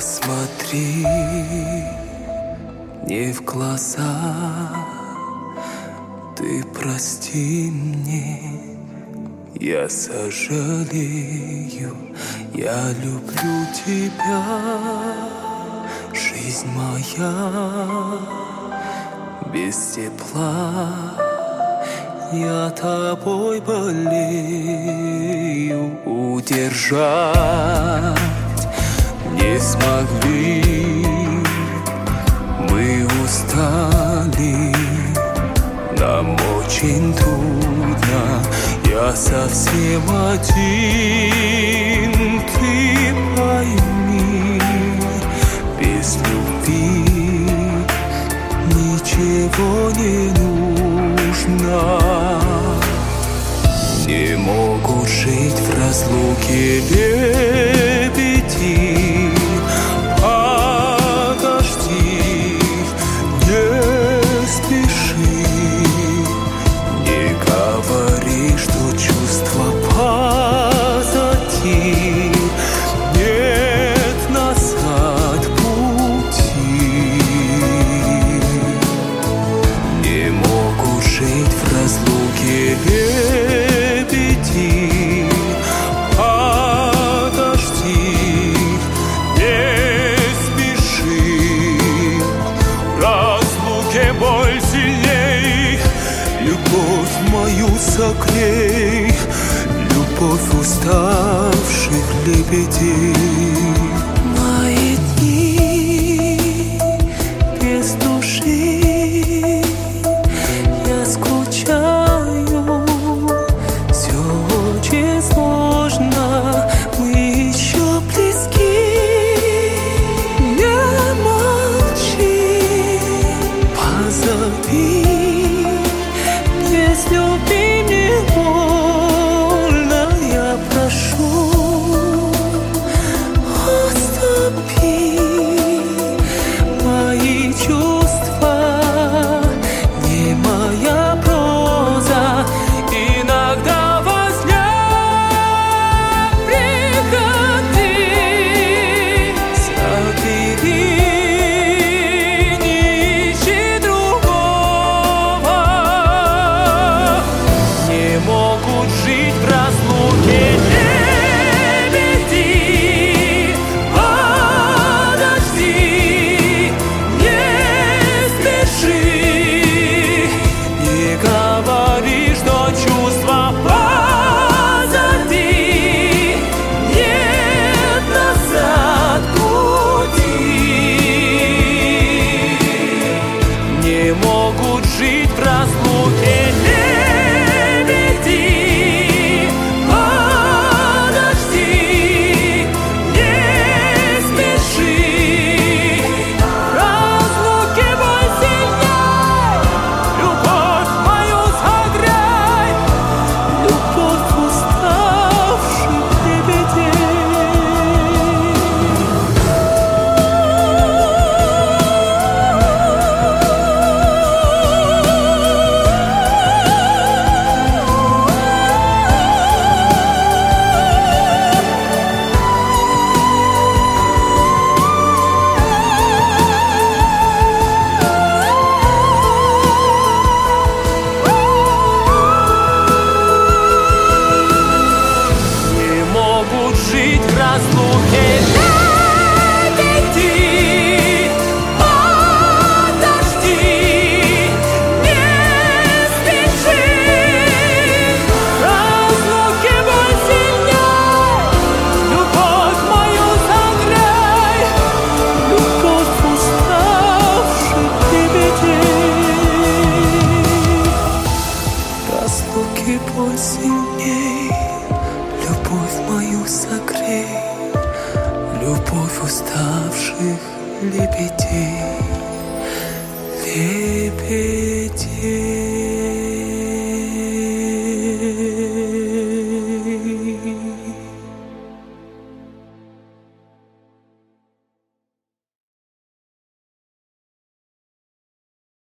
Посмотри не в глаза, ты прости мне, я сожалею, я люблю тебя, жизнь моя без тепла. Я тобой болею. Удержать не смогли. Мы устали. Нам очень трудно. Я совсем один. Ты пойми Без любви Ничего не нужно. Не могу жить в разлуке без тянется к ней Любовь уставших лебедей. ночных лебедей, лебедей.